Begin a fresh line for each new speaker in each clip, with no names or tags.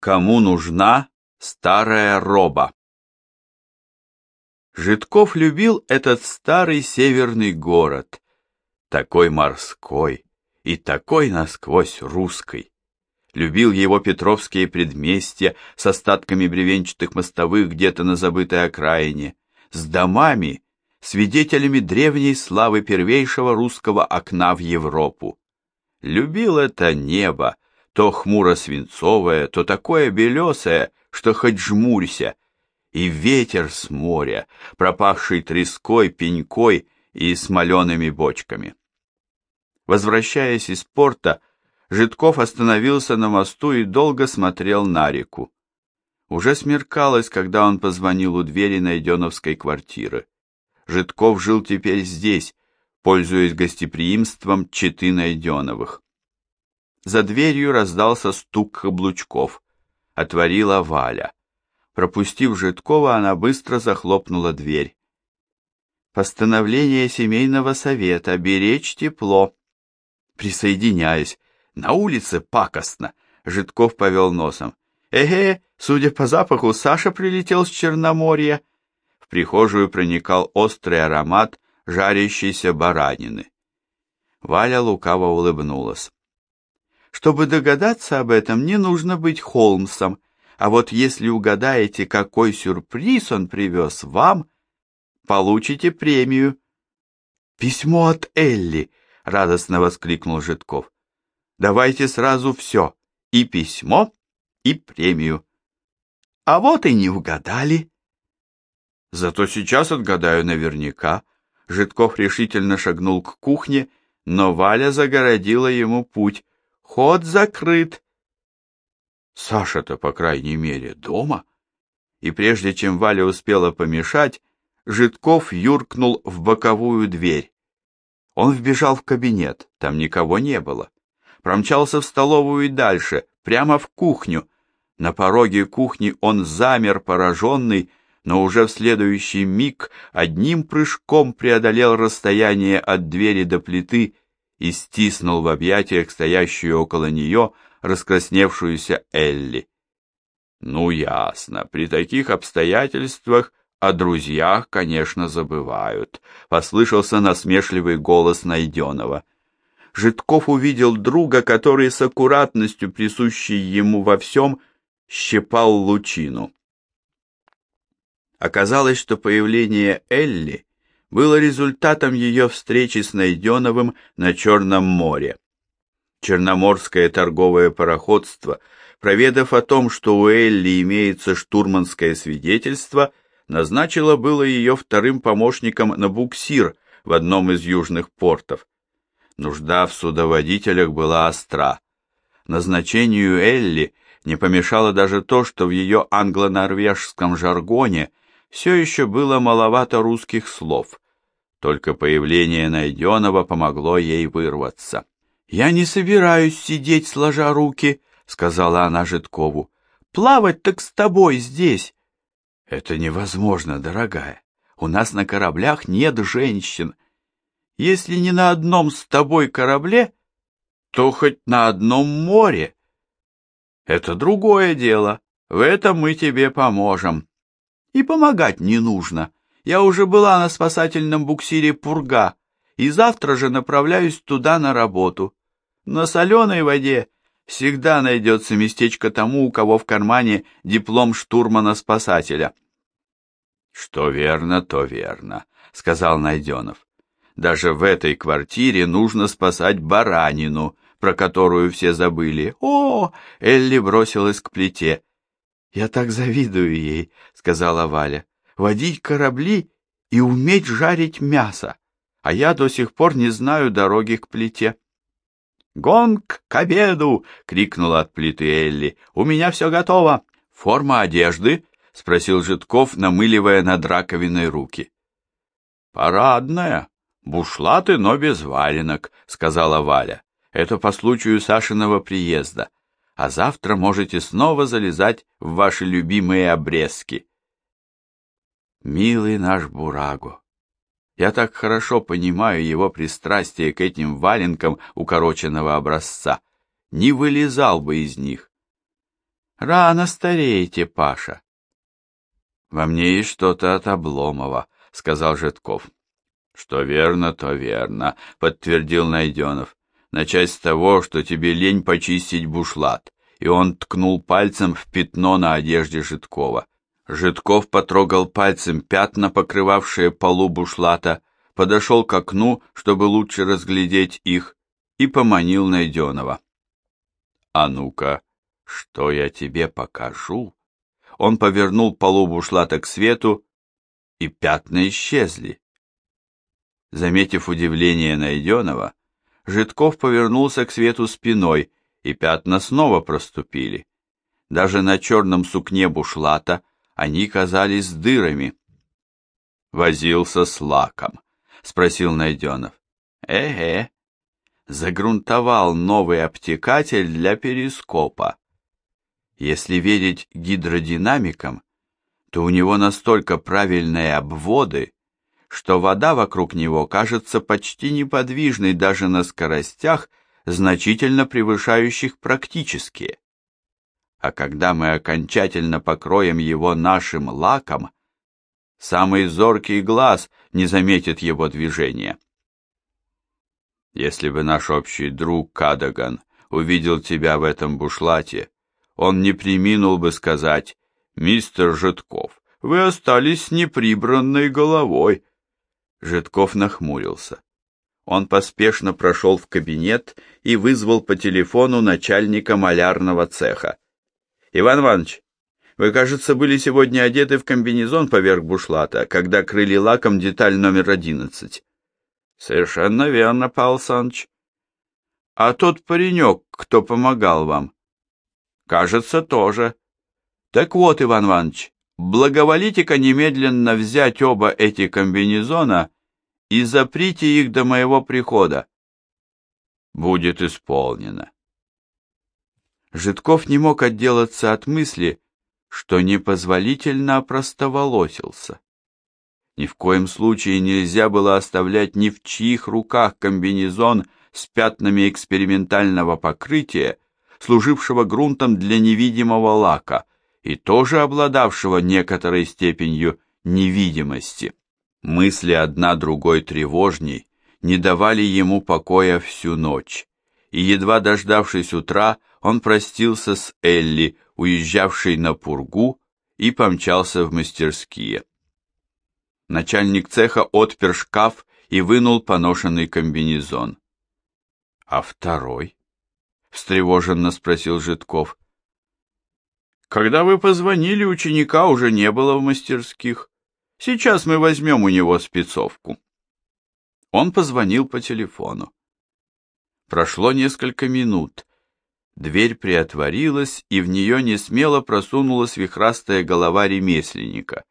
Кому нужна старая роба? Житков любил этот старый северный город, такой морской и такой насквозь русский. Любил его петровские предместья с остатками бревенчатых мостовых где-то на забытой окраине, с домами, свидетелями древней славы первейшего русского окна в Европу. Любил это небо, то хмуро-свинцовое, то такое белесое, что хоть жмурься, и ветер с моря, пропахший треской, пенькой и смолеными бочками. Возвращаясь из порта, Житков остановился на мосту и долго смотрел на реку. Уже смеркалось, когда он позвонил у двери Найденовской квартиры. Житков жил теперь здесь, пользуясь гостеприимством четы Найденовых. За дверью раздался стук каблучков. Отворила Валя. Пропустив Житкова, она быстро захлопнула дверь. Постановление семейного совета беречь тепло. Присоединяюсь. На улице пакостно. Житков повел носом. Эге, судя по запаху, Саша прилетел с Черноморья. В прихожую проникал острый аромат жарящейся баранины. Валя лукаво улыбнулась. Чтобы догадаться об этом, не нужно быть Холмсом, а вот если угадаете, какой сюрприз он привез вам, получите премию. «Письмо от Элли!» — радостно воскликнул Житков. «Давайте сразу все, и письмо, и премию». «А вот и не угадали». «Зато сейчас отгадаю наверняка». Житков решительно шагнул к кухне, но Валя загородила ему путь. Ход закрыт. Саша-то, по крайней мере, дома. И прежде чем Валя успела помешать, Житков юркнул в боковую дверь. Он вбежал в кабинет, там никого не было. Промчался в столовую и дальше, прямо в кухню. На пороге кухни он замер, пораженный, но уже в следующий миг одним прыжком преодолел расстояние от двери до плиты и стиснул в объятиях стоящую около нее раскрасневшуюся Элли. Ну, ясно, при таких обстоятельствах о друзьях, конечно, забывают, послышался насмешливый голос Найденова. Житков увидел друга, который с аккуратностью, присущей ему во всем, щипал лучину. Оказалось, что появление Элли было результатом ее встречи с Найденовым на Черном море. Черноморское торговое пароходство, проведав о том, что у Элли имеется штурманское свидетельство, назначило было ее вторым помощником на буксир в одном из южных портов. Нужда в судоводителях была остра. Назначению Элли не помешало даже то, что в ее англо-норвежском жаргоне все еще было маловато русских слов. Только появление найденного помогло ей вырваться. «Я не собираюсь сидеть, сложа руки», — сказала она Житкову. «Плавать так с тобой здесь». «Это невозможно, дорогая. У нас на кораблях нет женщин. Если не на одном с тобой корабле, то хоть на одном море. Это другое дело. В этом мы тебе поможем. И помогать не нужно. Я уже была на спасательном буксире «Пурга», и завтра же направляюсь туда на работу. На соленой воде всегда найдется местечко тому, у кого в кармане диплом штурмана-спасателя. — Что верно, то верно, — сказал Найденов. — Даже в этой квартире нужно спасать баранину, про которую все забыли. О, Элли бросилась к плите. «Я так завидую ей», — сказала Валя. «Водить корабли и уметь жарить мясо, а я до сих пор не знаю дороги к плите». «Гонг к обеду!» — крикнула от плиты Элли. «У меня все готово!» «Форма одежды?» — спросил Житков, намыливая над раковиной руки. «Парадная. Бушлаты, но без валенок», — сказала Валя. «Это по случаю Сашиного приезда а завтра можете снова залезать в ваши любимые обрезки. Милый наш Бураго, я так хорошо понимаю его пристрастие к этим валенкам укороченного образца, не вылезал бы из них. Рано стареете, Паша. Во мне есть что-то от Обломова, сказал Житков. Что верно, то верно, подтвердил Найденов. Начать с того, что тебе лень почистить бушлат. И он ткнул пальцем в пятно на одежде Житкова. Житков потрогал пальцем пятна, покрывавшие полу бушлата, подошел к окну, чтобы лучше разглядеть их, и поманил Найденова. «А ну-ка, что я тебе покажу?» Он повернул полу бушлата к свету, и пятна исчезли. Заметив удивление Найденова, Житков повернулся к свету спиной, и пятна снова проступили. Даже на черном сукне бушлата они казались дырами. Возился с лаком. — спросил Найденов. «Э-э, загрунтовал новый обтекатель для перископа. Если верить гидродинамикам, то у него настолько правильные обводы, что вода вокруг него кажется почти неподвижной даже на скоростях, значительно превышающих практические. А когда мы окончательно покроем его нашим лаком, Самый зоркий глаз не заметит его движения. Если бы наш общий друг Кадаган увидел тебя в этом бушлате, он не приминул бы сказать, «Мистер Житков, вы остались с неприбранной головой». Житков нахмурился. Он поспешно прошел в кабинет и вызвал по телефону начальника малярного цеха. «Иван Иванович, вы, кажется, были сегодня одеты в комбинезон поверх бушлата, когда крыли лаком деталь номер одиннадцать. Совершенно верно, Павел Саныч. А тот паренек, кто помогал вам? Кажется, тоже. Так вот, Иван Иванович, благоволите-ка немедленно взять оба эти комбинезона и заприте их до моего прихода. Будет исполнено. Житков не мог отделаться от мысли, что непозволительно опростоволосился. Ни в коем случае нельзя было оставлять ни в чьих руках комбинезон с пятнами экспериментального покрытия, служившего грунтом для невидимого лака и тоже обладавшего некоторой степенью невидимости. Мысли одна другой тревожней не давали ему покоя всю ночь, и, едва дождавшись утра, он простился с Элли, уезжавшей на пургу, и помчался в мастерские. Начальник цеха отпер шкаф и вынул поношенный комбинезон. — А второй? — встревоженно спросил Житков. — Когда вы позвонили, ученика уже не было в мастерских. Сейчас мы возьмем у него спецовку. Он позвонил по телефону. Прошло несколько минут, Дверь приотворилась, и в нее несмело просунулась вихрастая голова ремесленника.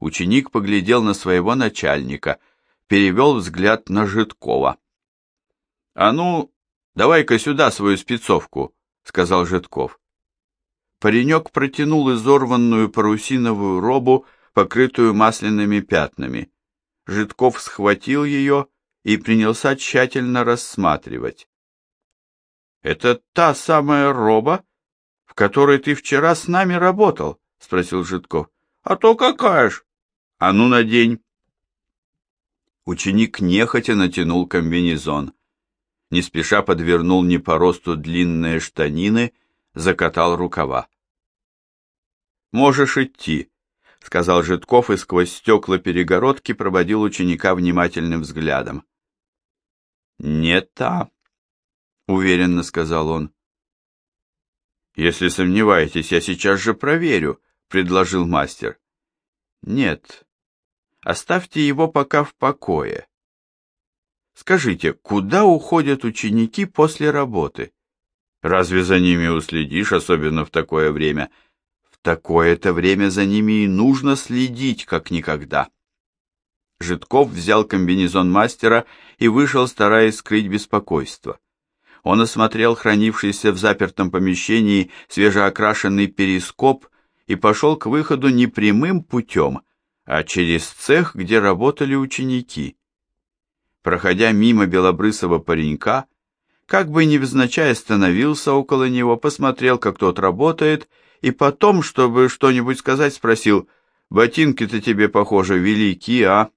Ученик поглядел на своего начальника, перевел взгляд на Житкова. — А ну, давай-ка сюда свою спецовку, — сказал Житков. Паренек протянул изорванную парусиновую робу, покрытую масляными пятнами. Житков схватил ее и принялся тщательно рассматривать. Это та самая роба, в которой ты вчера с нами работал? спросил Житков. А то какая ж? А ну надень. Ученик нехотя натянул комбинезон. Не спеша подвернул не по росту длинные штанины, закатал рукава. «Можешь идти», — сказал Житков и сквозь стекла перегородки проводил ученика внимательным взглядом. «Не та», — уверенно сказал он. «Если сомневаетесь, я сейчас же проверю», — предложил мастер. «Нет, оставьте его пока в покое. Скажите, куда уходят ученики после работы? Разве за ними уследишь, особенно в такое время? В такое-то время за ними и нужно следить, как никогда». Житков взял комбинезон мастера и вышел, стараясь скрыть беспокойство. Он осмотрел хранившийся в запертом помещении свежеокрашенный перископ и пошел к выходу не прямым путем, а через цех, где работали ученики. Проходя мимо белобрысого паренька, как бы невзначай остановился около него, посмотрел, как тот работает, и потом, чтобы что-нибудь сказать, спросил, «Ботинки-то тебе, похоже, велики, а?»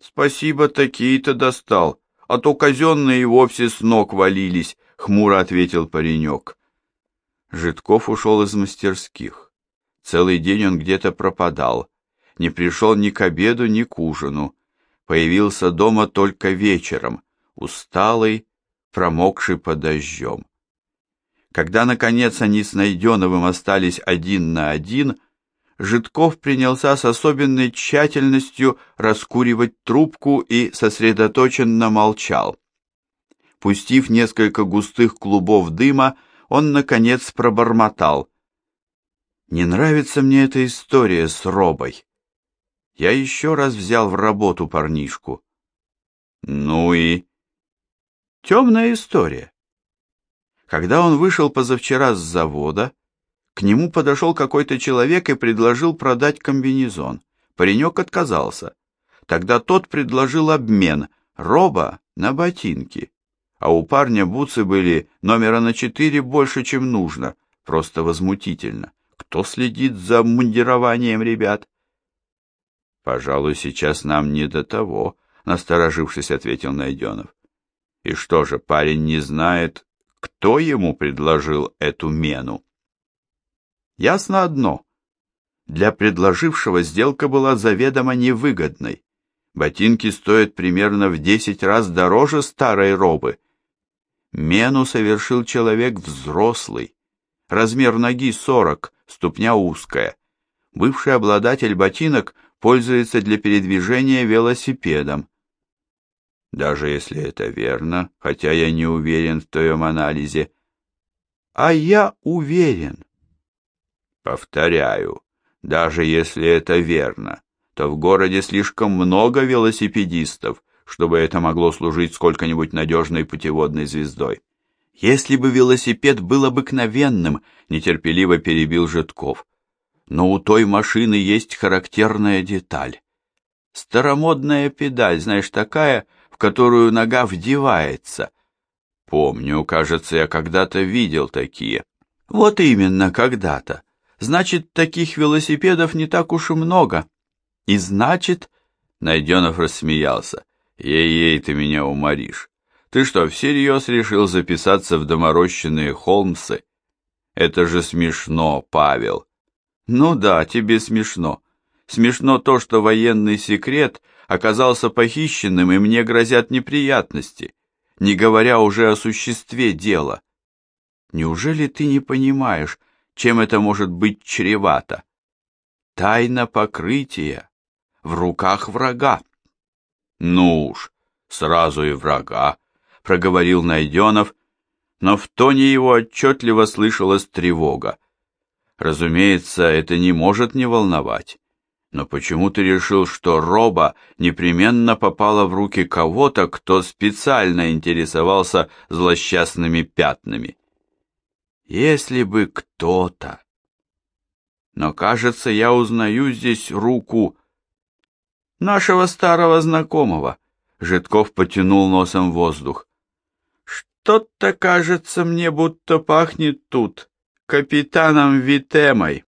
«Спасибо, такие-то достал, а то казенные и вовсе с ног валились», — хмуро ответил паренек. Житков ушел из мастерских. Целый день он где-то пропадал, не пришел ни к обеду, ни к ужину. Появился дома только вечером, усталый, промокший под дождем. Когда, наконец, они с Найденовым остались один на один, Житков принялся с особенной тщательностью раскуривать трубку и сосредоточенно молчал. Пустив несколько густых клубов дыма, он, наконец, пробормотал. «Не нравится мне эта история с Робой. Я еще раз взял в работу парнишку». «Ну и...» «Темная история. Когда он вышел позавчера с завода, к нему подошел какой-то человек и предложил продать комбинезон. Паренек отказался. Тогда тот предложил обмен роба на ботинки. А у парня бутсы были номера на четыре больше, чем нужно. Просто возмутительно. Кто следит за мундированием ребят? Пожалуй, сейчас нам не до того, насторожившись, ответил Найденов. И что же, парень не знает, кто ему предложил эту мену? Ясно одно. Для предложившего сделка была заведомо невыгодной. Ботинки стоят примерно в десять раз дороже старой робы. Мену совершил человек взрослый. Размер ноги сорок, ступня узкая. Бывший обладатель ботинок пользуется для передвижения велосипедом. Даже если это верно, хотя я не уверен в твоем анализе. А я уверен. Повторяю, даже если это верно, то в городе слишком много велосипедистов, чтобы это могло служить сколько-нибудь надежной путеводной звездой. Если бы велосипед был обыкновенным, нетерпеливо перебил Житков. Но у той машины есть характерная деталь. Старомодная педаль, знаешь, такая, которую нога вдевается. Помню, кажется, я когда-то видел такие. Вот именно, когда-то. Значит, таких велосипедов не так уж и много. И значит, Найденов рассмеялся. Ей-ей, ты меня уморишь. Ты что, всерьез решил записаться в доморощенные Холмсы? Это же смешно, Павел. Ну да, тебе смешно. Смешно то, что военный секрет оказался похищенным, и мне грозят неприятности, не говоря уже о существе дела. Неужели ты не понимаешь, чем это может быть чревато. Тайна покрытия в руках врага. Ну уж, сразу и врага, проговорил Найденов, но в тоне его отчетливо слышалась тревога. Разумеется, это не может не волновать. Но почему ты решил, что роба непременно попала в руки кого-то, кто специально интересовался злосчастными пятнами? Если бы кто-то. Но, кажется, я узнаю здесь руку нашего старого знакомого. Житков потянул носом воздух. Что-то, кажется, мне будто пахнет тут капитаном Витемой.